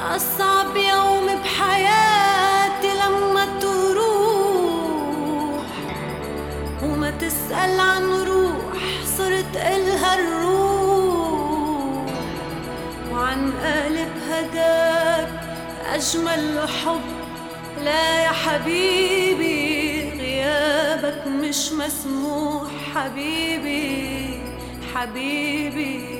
أصعب يوم بحياتي لما تروح وما تسأل عن روح صرت إلها الروح وعن قلب هداك أجمل حب. لا يا حبيبي غيابك مش مسموح. حبيبي حبيبي.